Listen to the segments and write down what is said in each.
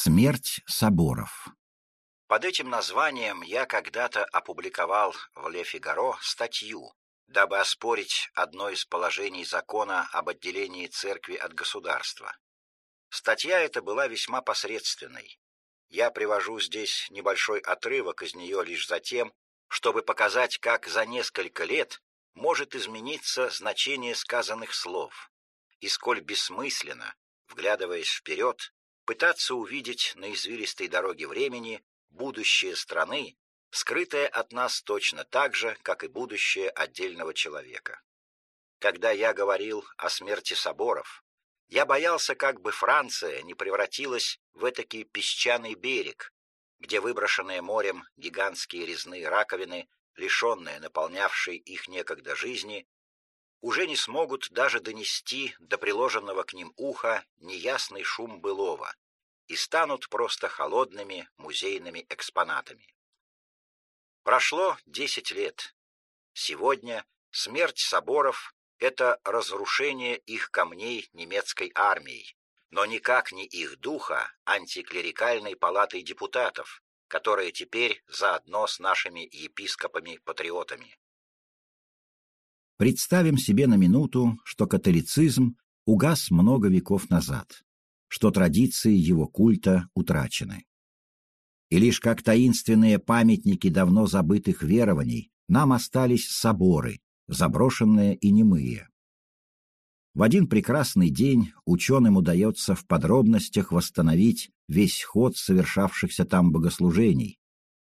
Смерть соборов Под этим названием я когда-то опубликовал в «Ле Фигаро» статью, дабы оспорить одно из положений закона об отделении церкви от государства. Статья эта была весьма посредственной. Я привожу здесь небольшой отрывок из нее лишь за тем, чтобы показать, как за несколько лет может измениться значение сказанных слов, и сколь бессмысленно, вглядываясь вперед, пытаться увидеть на извилистой дороге времени будущее страны, скрытое от нас точно так же, как и будущее отдельного человека. Когда я говорил о смерти соборов, я боялся, как бы Франция не превратилась в этакий песчаный берег, где выброшенные морем гигантские резные раковины, лишенные наполнявшей их некогда жизни, уже не смогут даже донести до приложенного к ним уха неясный шум былого и станут просто холодными музейными экспонатами. Прошло десять лет. Сегодня смерть соборов это разрушение их камней немецкой армией, но никак не их духа антиклерикальной палатой депутатов, которая теперь заодно с нашими епископами-патриотами. Представим себе на минуту, что католицизм угас много веков назад, что традиции его культа утрачены. И лишь как таинственные памятники давно забытых верований нам остались соборы, заброшенные и немые. В один прекрасный день ученым удается в подробностях восстановить весь ход совершавшихся там богослужений,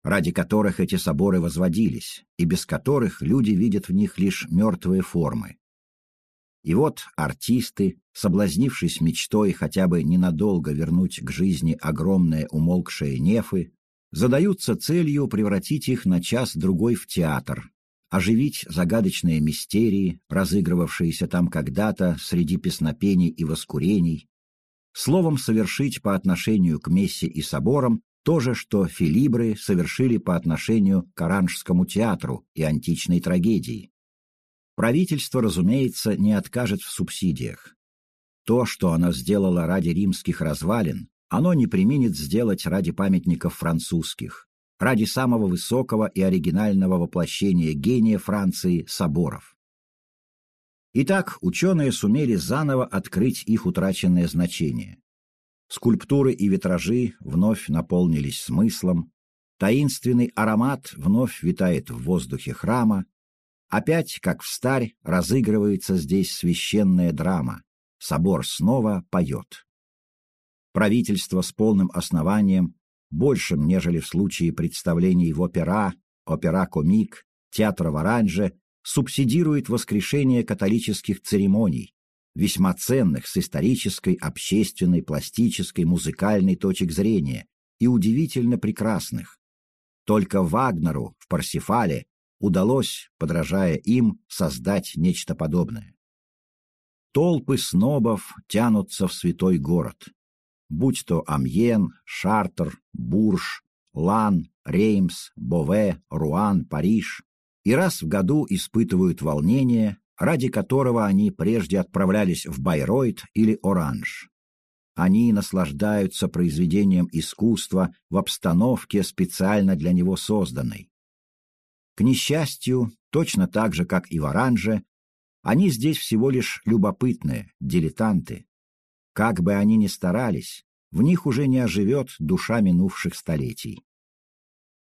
ради которых эти соборы возводились, и без которых люди видят в них лишь мертвые формы. И вот артисты, соблазнившись мечтой хотя бы ненадолго вернуть к жизни огромные умолкшие нефы, задаются целью превратить их на час-другой в театр, оживить загадочные мистерии, разыгрывавшиеся там когда-то среди песнопений и воскурений, словом, совершить по отношению к Мессе и соборам то же, что филибры совершили по отношению к Оранжскому театру и античной трагедии. Правительство, разумеется, не откажет в субсидиях. То, что оно сделало ради римских развалин, оно не применит сделать ради памятников французских, ради самого высокого и оригинального воплощения гения Франции соборов. Итак, ученые сумели заново открыть их утраченное значение. Скульптуры и витражи вновь наполнились смыслом, таинственный аромат вновь витает в воздухе храма, опять, как в старь, разыгрывается здесь священная драма, собор снова поет. Правительство с полным основанием большим, нежели в случае представлений в опера, опера-комик, театра в оранже, субсидирует воскрешение католических церемоний, весьма ценных с исторической, общественной, пластической, музыкальной точек зрения и удивительно прекрасных. Только Вагнеру в «Парсифале» удалось, подражая им, создать нечто подобное. Толпы снобов тянутся в святой город будь то Амьен, Шартер, Бурж, Лан, Реймс, Бове, Руан, Париж, и раз в году испытывают волнение, ради которого они прежде отправлялись в Байройт или Оранж. Они наслаждаются произведением искусства в обстановке, специально для него созданной. К несчастью, точно так же, как и в Оранже, они здесь всего лишь любопытные, дилетанты, как бы они ни старались, в них уже не оживет душа минувших столетий.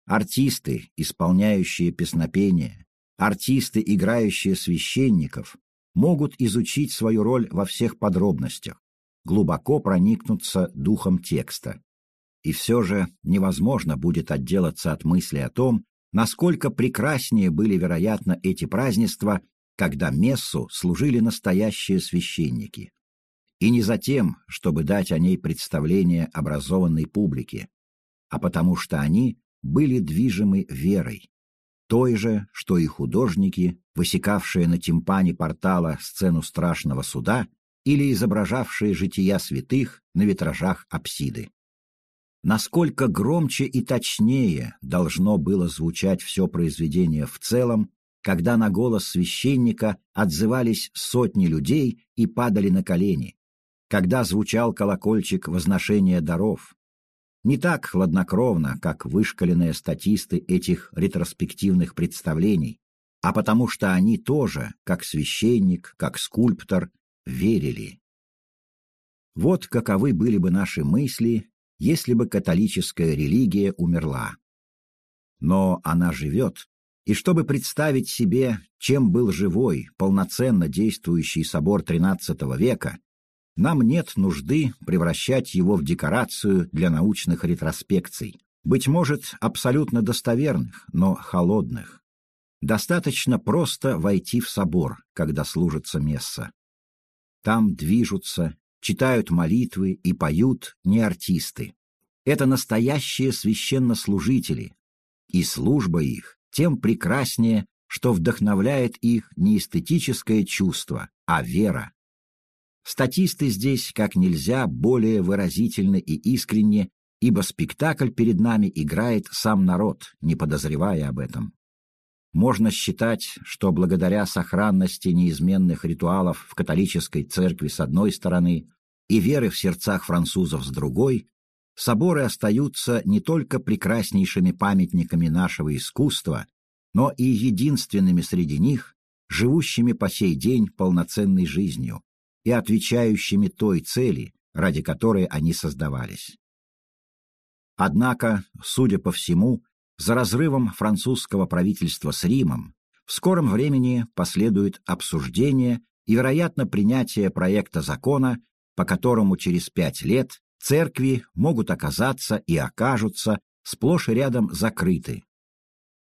Артисты, исполняющие песнопения, артисты, играющие священников, могут изучить свою роль во всех подробностях, глубоко проникнуться духом текста. И все же невозможно будет отделаться от мысли о том, насколько прекраснее были, вероятно, эти празднества, когда мессу служили настоящие священники и не за тем, чтобы дать о ней представление образованной публике, а потому что они были движимы верой, той же, что и художники, высекавшие на тимпане портала сцену страшного суда или изображавшие жития святых на витражах апсиды. Насколько громче и точнее должно было звучать все произведение в целом, когда на голос священника отзывались сотни людей и падали на колени, когда звучал колокольчик возношения даров, не так хладнокровно, как вышкаленные статисты этих ретроспективных представлений, а потому что они тоже, как священник, как скульптор, верили. Вот каковы были бы наши мысли, если бы католическая религия умерла. Но она живет, и чтобы представить себе, чем был живой, полноценно действующий собор XIII века, нам нет нужды превращать его в декорацию для научных ретроспекций, быть может, абсолютно достоверных, но холодных. Достаточно просто войти в собор, когда служится месса. Там движутся, читают молитвы и поют не артисты. Это настоящие священнослужители, и служба их тем прекраснее, что вдохновляет их не эстетическое чувство, а вера. Статисты здесь как нельзя более выразительны и искренне, ибо спектакль перед нами играет сам народ, не подозревая об этом. Можно считать, что благодаря сохранности неизменных ритуалов в католической церкви с одной стороны и веры в сердцах французов с другой, соборы остаются не только прекраснейшими памятниками нашего искусства, но и единственными среди них, живущими по сей день полноценной жизнью и отвечающими той цели, ради которой они создавались. Однако, судя по всему, за разрывом французского правительства с Римом в скором времени последует обсуждение и, вероятно, принятие проекта закона, по которому через пять лет церкви могут оказаться и окажутся сплошь и рядом закрыты.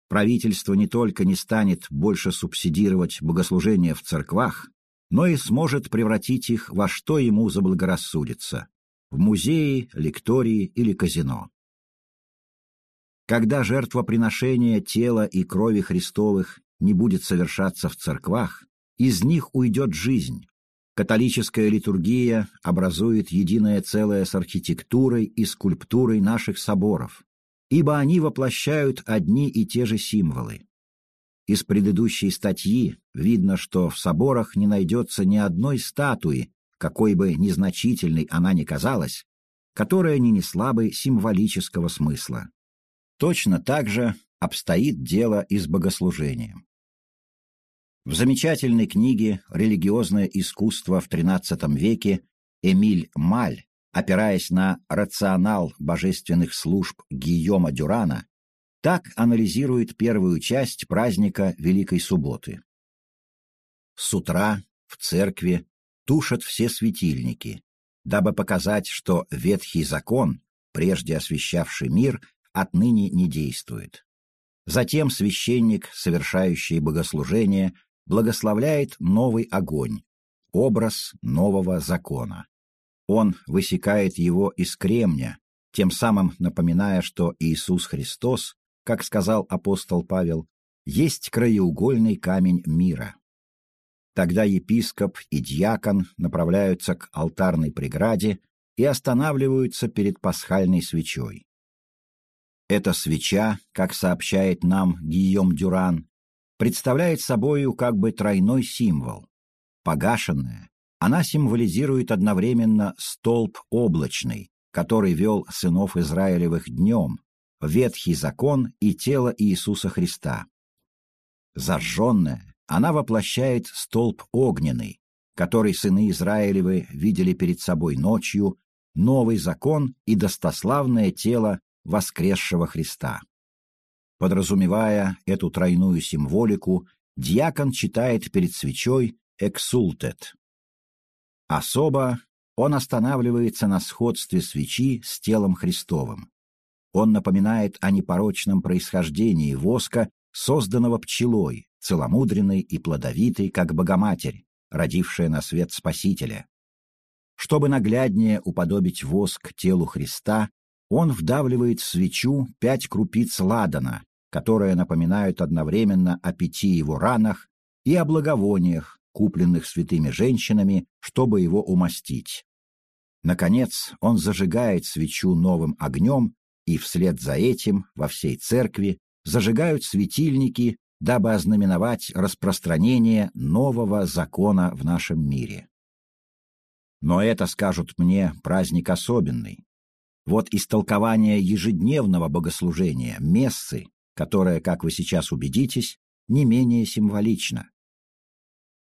Правительство не только не станет больше субсидировать богослужения в церквах, но и сможет превратить их во что ему заблагорассудится – в музеи, лектории или казино. Когда жертвоприношение тела и крови Христовых не будет совершаться в церквах, из них уйдет жизнь, Католическая литургия образует единое целое с архитектурой и скульптурой наших соборов, ибо они воплощают одни и те же символы. Из предыдущей статьи видно, что в соборах не найдется ни одной статуи, какой бы незначительной она ни казалась, которая не несла бы символического смысла. Точно так же обстоит дело и с богослужением. В замечательной книге «Религиозное искусство в XIII веке» Эмиль Маль, опираясь на рационал божественных служб Гийома Дюрана, так анализирует первую часть праздника Великой Субботы. С утра в церкви тушат все светильники, дабы показать, что Ветхий Закон, прежде освещавший мир, отныне не действует. Затем священник, совершающий богослужение, благословляет новый огонь, образ нового закона. Он высекает его из кремня, тем самым напоминая, что Иисус Христос, как сказал апостол Павел, есть краеугольный камень мира. Тогда епископ и дьякон направляются к алтарной преграде и останавливаются перед пасхальной свечой. Эта свеча, как сообщает нам Гийом Дюран, представляет собою как бы тройной символ. Погашенная, она символизирует одновременно столб облачный, который вел сынов Израилевых днем, ветхий закон и тело Иисуса Христа. Зажженная, она воплощает столб огненный, который сыны Израилевы видели перед собой ночью, новый закон и достославное тело воскресшего Христа. Подразумевая эту тройную символику, диакон читает перед свечой «эксултет». Особо он останавливается на сходстве свечи с телом Христовым. Он напоминает о непорочном происхождении воска, созданного пчелой, целомудренной и плодовитой, как Богоматерь, родившая на свет Спасителя. Чтобы нагляднее уподобить воск телу Христа, он вдавливает в свечу пять крупиц ладана, которые напоминают одновременно о пяти его ранах и о благовониях, купленных святыми женщинами, чтобы его умастить. Наконец, он зажигает свечу новым огнем, и вслед за этим во всей церкви зажигают светильники, дабы ознаменовать распространение нового закона в нашем мире. Но это, скажут мне, праздник особенный. Вот истолкование ежедневного богослужения, мессы, которое, как вы сейчас убедитесь, не менее символично.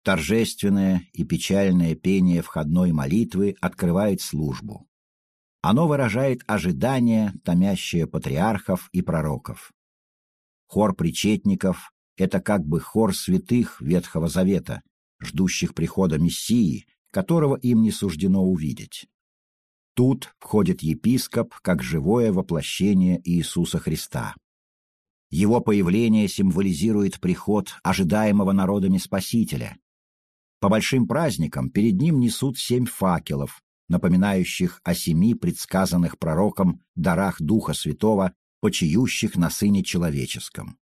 Торжественное и печальное пение входной молитвы открывает службу. Оно выражает ожидание, томящее патриархов и пророков. Хор причетников — это как бы хор святых Ветхого Завета, ждущих прихода Мессии, которого им не суждено увидеть. Тут входит епископ как живое воплощение Иисуса Христа. Его появление символизирует приход ожидаемого народами Спасителя. По большим праздникам перед ним несут семь факелов, напоминающих о семи предсказанных пророком дарах Духа Святого, почиющих на Сыне Человеческом.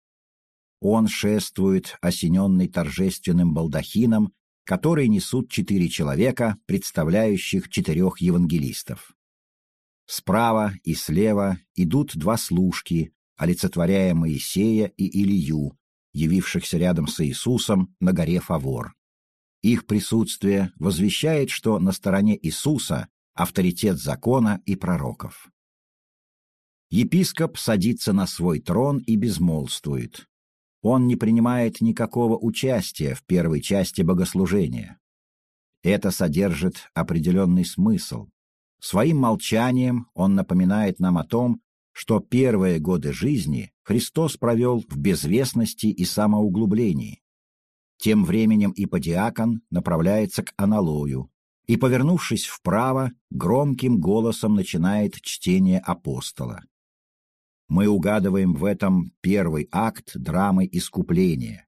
Он шествует, осененный торжественным балдахином который несут четыре человека, представляющих четырех евангелистов. Справа и слева идут два служки, олицетворяя Моисея и Илью, явившихся рядом с Иисусом на горе Фавор. Их присутствие возвещает, что на стороне Иисуса авторитет закона и пророков. Епископ садится на свой трон и безмолвствует он не принимает никакого участия в первой части богослужения. Это содержит определенный смысл. Своим молчанием он напоминает нам о том, что первые годы жизни Христос провел в безвестности и самоуглублении. Тем временем иподиакон направляется к аналою и, повернувшись вправо, громким голосом начинает чтение апостола мы угадываем в этом первый акт драмы искупления.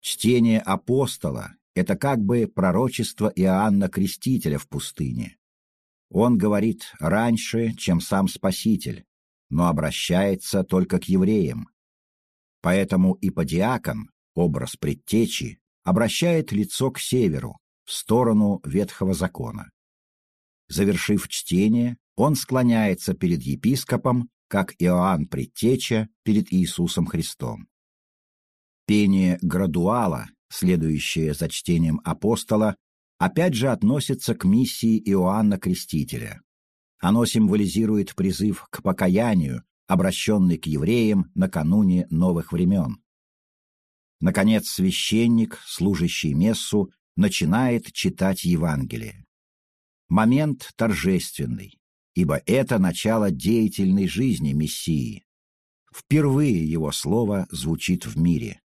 Чтение апостола — это как бы пророчество Иоанна Крестителя в пустыне. Он говорит раньше, чем сам Спаситель, но обращается только к евреям. Поэтому иподиакон, образ предтечи, обращает лицо к северу, в сторону Ветхого Закона. Завершив чтение, он склоняется перед епископом как Иоанн Предтеча перед Иисусом Христом. Пение градуала, следующее за чтением апостола, опять же относится к миссии Иоанна Крестителя. Оно символизирует призыв к покаянию, обращенный к евреям накануне новых времен. Наконец, священник, служащий мессу, начинает читать Евангелие. Момент торжественный ибо это начало деятельной жизни Мессии. Впервые его слово звучит в мире.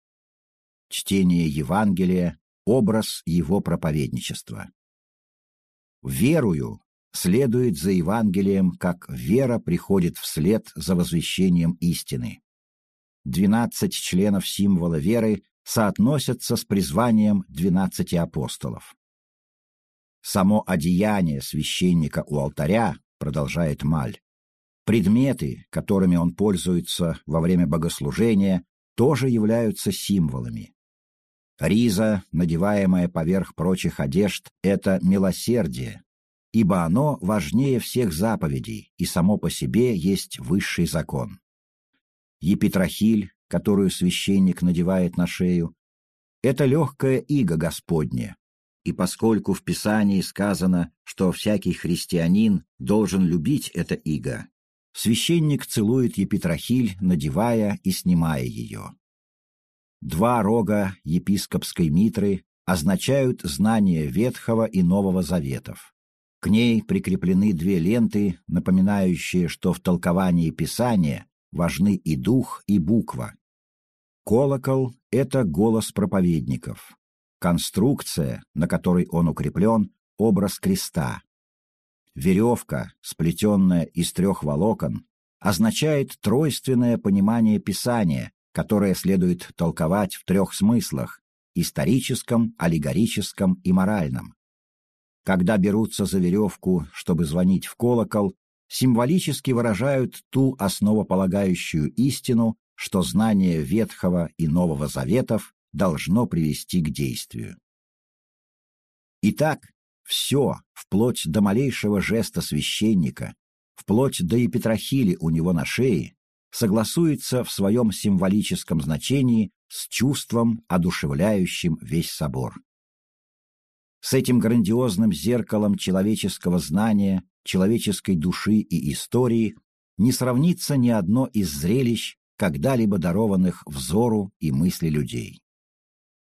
Чтение Евангелия — образ его проповедничества. «Верую» следует за Евангелием, как вера приходит вслед за возвещением истины. Двенадцать членов символа веры соотносятся с призванием двенадцати апостолов. Само одеяние священника у алтаря продолжает Маль. Предметы, которыми он пользуется во время богослужения, тоже являются символами. Риза, надеваемая поверх прочих одежд, — это милосердие, ибо оно важнее всех заповедей и само по себе есть высший закон. Епитрахиль, которую священник надевает на шею, — это легкая иго Господня, и поскольку в Писании сказано, что всякий христианин должен любить это иго, священник целует епитрахиль, надевая и снимая ее. Два рога епископской митры означают знание Ветхого и Нового Заветов. К ней прикреплены две ленты, напоминающие, что в толковании Писания важны и дух, и буква. Колокол — это голос проповедников. Конструкция, на которой он укреплен, — образ креста. Веревка, сплетенная из трех волокон, означает тройственное понимание Писания, которое следует толковать в трех смыслах — историческом, аллегорическом и моральном. Когда берутся за веревку, чтобы звонить в колокол, символически выражают ту основополагающую истину, что знание Ветхого и Нового Заветов должно привести к действию. Итак, все, вплоть до малейшего жеста священника, вплоть до епитрахили у него на шее, согласуется в своем символическом значении с чувством, одушевляющим весь собор. С этим грандиозным зеркалом человеческого знания, человеческой души и истории не сравнится ни одно из зрелищ, когда-либо дарованных взору и мысли людей.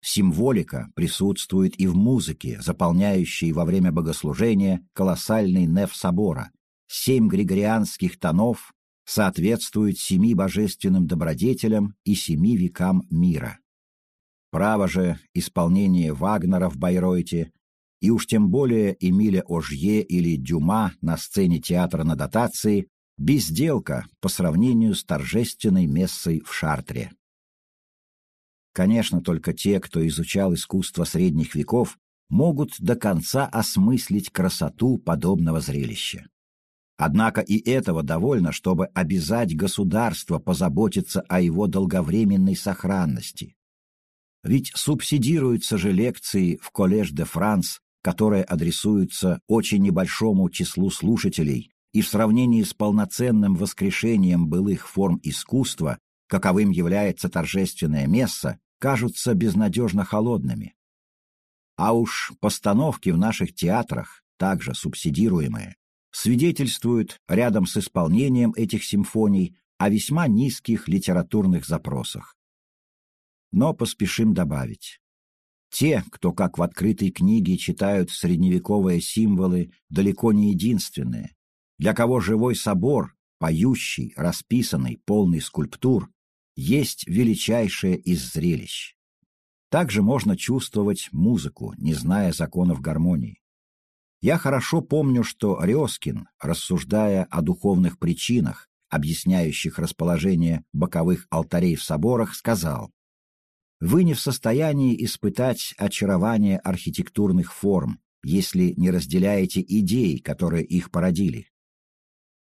Символика присутствует и в музыке, заполняющей во время богослужения колоссальный неф собора. Семь григорианских тонов соответствуют семи божественным добродетелям и семи векам мира. Право же исполнение Вагнера в Байройте и уж тем более Эмиля Ожье или Дюма на сцене театра на дотации – безделка по сравнению с торжественной мессой в Шартре. Конечно, только те, кто изучал искусство средних веков, могут до конца осмыслить красоту подобного зрелища. Однако и этого довольно, чтобы обязать государство позаботиться о его долговременной сохранности. Ведь субсидируются же лекции в Коллеж де Франс, которые адресуются очень небольшому числу слушателей, и в сравнении с полноценным воскрешением былых форм искусства, каковым является торжественное месса, кажутся безнадежно холодными. А уж постановки в наших театрах, также субсидируемые, свидетельствуют рядом с исполнением этих симфоний о весьма низких литературных запросах. Но поспешим добавить. Те, кто, как в открытой книге, читают средневековые символы, далеко не единственные. Для кого живой собор, поющий, расписанный, полный скульптур, есть величайшее из зрелищ. Также можно чувствовать музыку, не зная законов гармонии. Я хорошо помню, что Резкин, рассуждая о духовных причинах, объясняющих расположение боковых алтарей в соборах, сказал вы не в состоянии испытать очарование архитектурных форм, если не разделяете идей, которые их породили.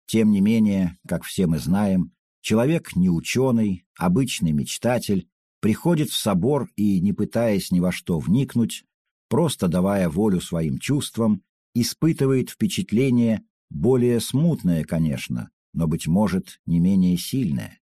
Тем не менее, как все мы знаем, человек не ученый, обычный мечтатель, приходит в собор и, не пытаясь ни во что вникнуть, просто давая волю своим чувствам, испытывает впечатление, более смутное, конечно, но, быть может, не менее сильное.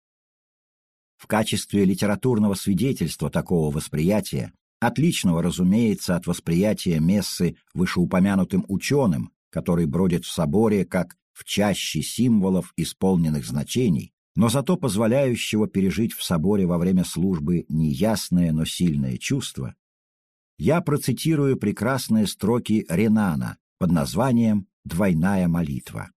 В качестве литературного свидетельства такого восприятия, отличного, разумеется, от восприятия мессы вышеупомянутым ученым, который бродит в соборе как в чаще символов исполненных значений, но зато позволяющего пережить в соборе во время службы неясное, но сильное чувство, я процитирую прекрасные строки Ренана под названием «Двойная молитва».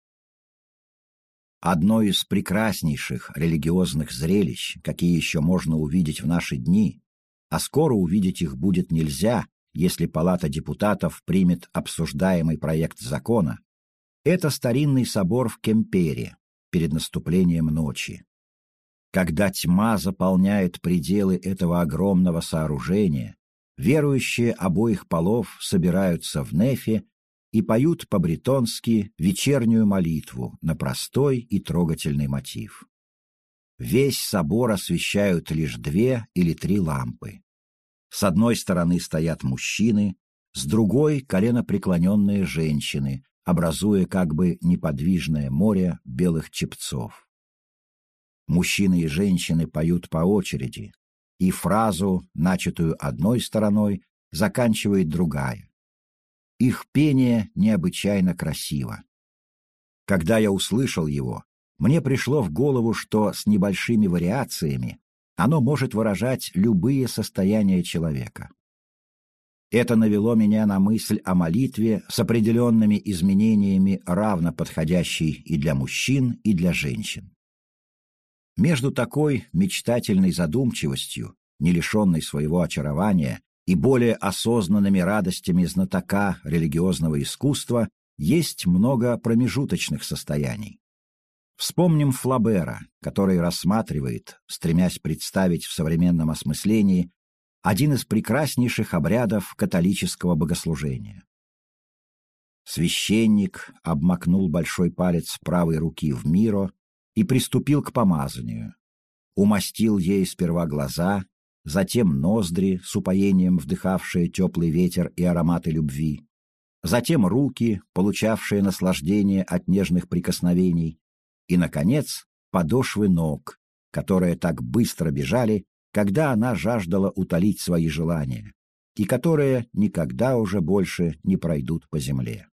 Одно из прекраснейших религиозных зрелищ, какие еще можно увидеть в наши дни, а скоро увидеть их будет нельзя, если Палата депутатов примет обсуждаемый проект закона, это старинный собор в Кемпере перед наступлением ночи. Когда тьма заполняет пределы этого огромного сооружения, верующие обоих полов собираются в Нефе и поют по-бретонски вечернюю молитву на простой и трогательный мотив. Весь собор освещают лишь две или три лампы. С одной стороны стоят мужчины, с другой — коленопреклоненные женщины, образуя как бы неподвижное море белых чепцов. Мужчины и женщины поют по очереди, и фразу, начатую одной стороной, заканчивает другая. Их пение необычайно красиво. Когда я услышал его, мне пришло в голову, что с небольшими вариациями оно может выражать любые состояния человека. Это навело меня на мысль о молитве с определенными изменениями, равно подходящей и для мужчин, и для женщин. Между такой мечтательной задумчивостью, не лишенной своего очарования, и более осознанными радостями знатока религиозного искусства есть много промежуточных состояний. Вспомним Флабера, который рассматривает, стремясь представить в современном осмыслении, один из прекраснейших обрядов католического богослужения. Священник обмакнул большой палец правой руки в миро и приступил к помазанию. Умастил ей сперва глаза, затем ноздри, с упоением вдыхавшие теплый ветер и ароматы любви, затем руки, получавшие наслаждение от нежных прикосновений, и, наконец, подошвы ног, которые так быстро бежали, когда она жаждала утолить свои желания. и которые никогда уже больше не пройдут по земле.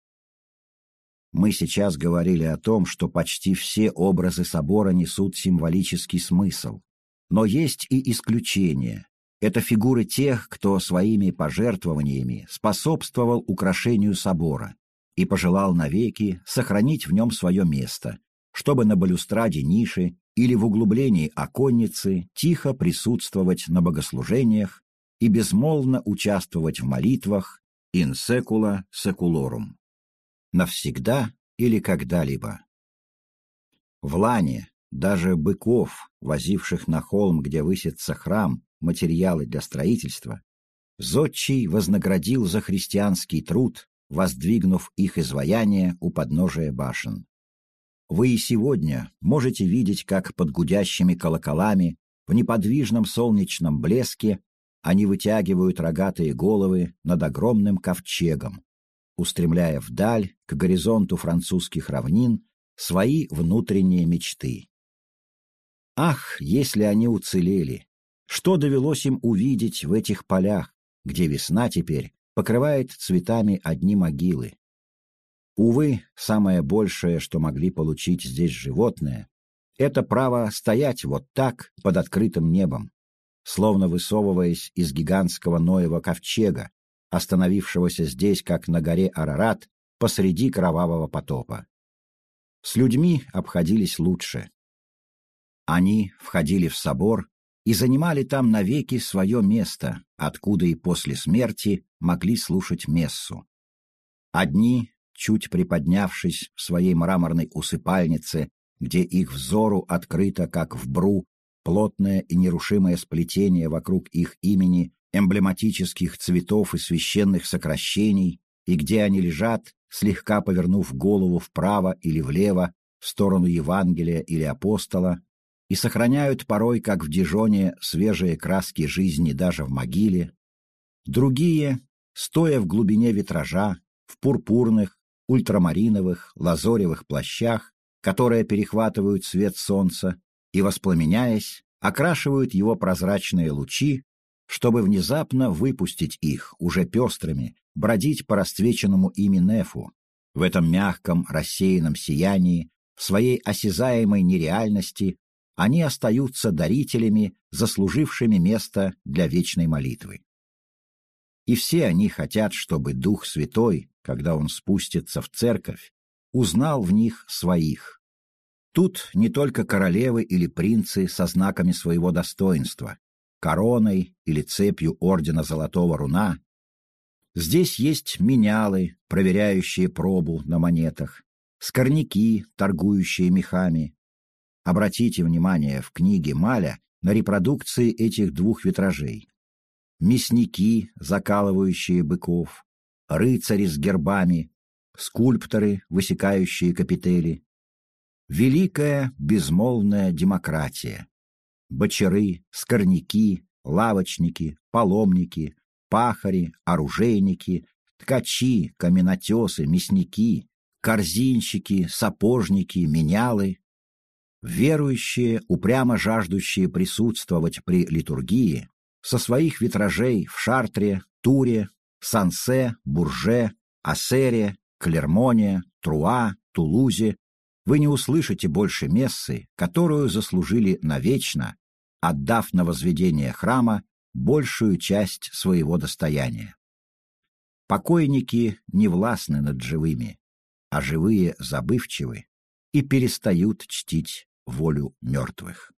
Мы сейчас говорили о том, что почти все образы собора несут символический смысл. Но есть и исключения. Это фигуры тех, кто своими пожертвованиями способствовал украшению собора и пожелал навеки сохранить в нем свое место, чтобы на балюстраде ниши или в углублении оконницы тихо присутствовать на богослужениях и безмолвно участвовать в молитвах in secula seculorum навсегда или когда-либо. В лане даже быков, возивших на холм, где высится храм, материалы для строительства, Зодчий вознаградил за христианский труд, воздвигнув их изваяние у подножия башен. Вы и сегодня можете видеть, как под гудящими колоколами в неподвижном солнечном блеске они вытягивают рогатые головы над огромным ковчегом, устремляя вдаль, к горизонту французских равнин, свои внутренние мечты. Ах, если они уцелели! Что довелось им увидеть в этих полях, где весна теперь покрывает цветами одни могилы? Увы, самое большее, что могли получить здесь животные, это право стоять вот так под открытым небом, словно высовываясь из гигантского Ноева ковчега, остановившегося здесь, как на горе Арарат, посреди кровавого потопа. С людьми обходились лучше. Они входили в собор и занимали там навеки свое место, откуда и после смерти могли слушать мессу. Одни, чуть приподнявшись в своей мраморной усыпальнице, где их взору открыто, как в бру, плотное и нерушимое сплетение вокруг их имени эмблематических цветов и священных сокращений, и где они лежат, слегка повернув голову вправо или влево, в сторону Евангелия или апостола, и сохраняют порой, как в Дижоне, свежие краски жизни даже в могиле. Другие, стоя в глубине витража, в пурпурных, ультрамариновых, лазоревых плащах, которые перехватывают свет солнца и, воспламеняясь, окрашивают его прозрачные лучи чтобы внезапно выпустить их, уже пестрыми, бродить по расцвеченному ими нефу, в этом мягком, рассеянном сиянии, в своей осязаемой нереальности, они остаются дарителями, заслужившими место для вечной молитвы. И все они хотят, чтобы Дух Святой, когда Он спустится в церковь, узнал в них своих. Тут не только королевы или принцы со знаками своего достоинства, короной или цепью ордена Золотого Руна. Здесь есть менялы, проверяющие пробу на монетах, скорняки, торгующие мехами. Обратите внимание в книге Маля на репродукции этих двух витражей. Мясники, закалывающие быков, рыцари с гербами, скульпторы, высекающие капители. Великая безмолвная демократия, бочары, скорняки, лавочники, паломники, пахари, оружейники, ткачи, каменотесы, мясники, корзинщики, сапожники, менялы. Верующие, упрямо жаждущие присутствовать при литургии, со своих витражей в Шартре, Туре, Сансе, Бурже, Ассере, Клермоне, Труа, Тулузе, вы не услышите больше мессы, которую заслужили навечно отдав на возведение храма большую часть своего достояния. Покойники не властны над живыми, а живые забывчивы и перестают чтить волю мертвых.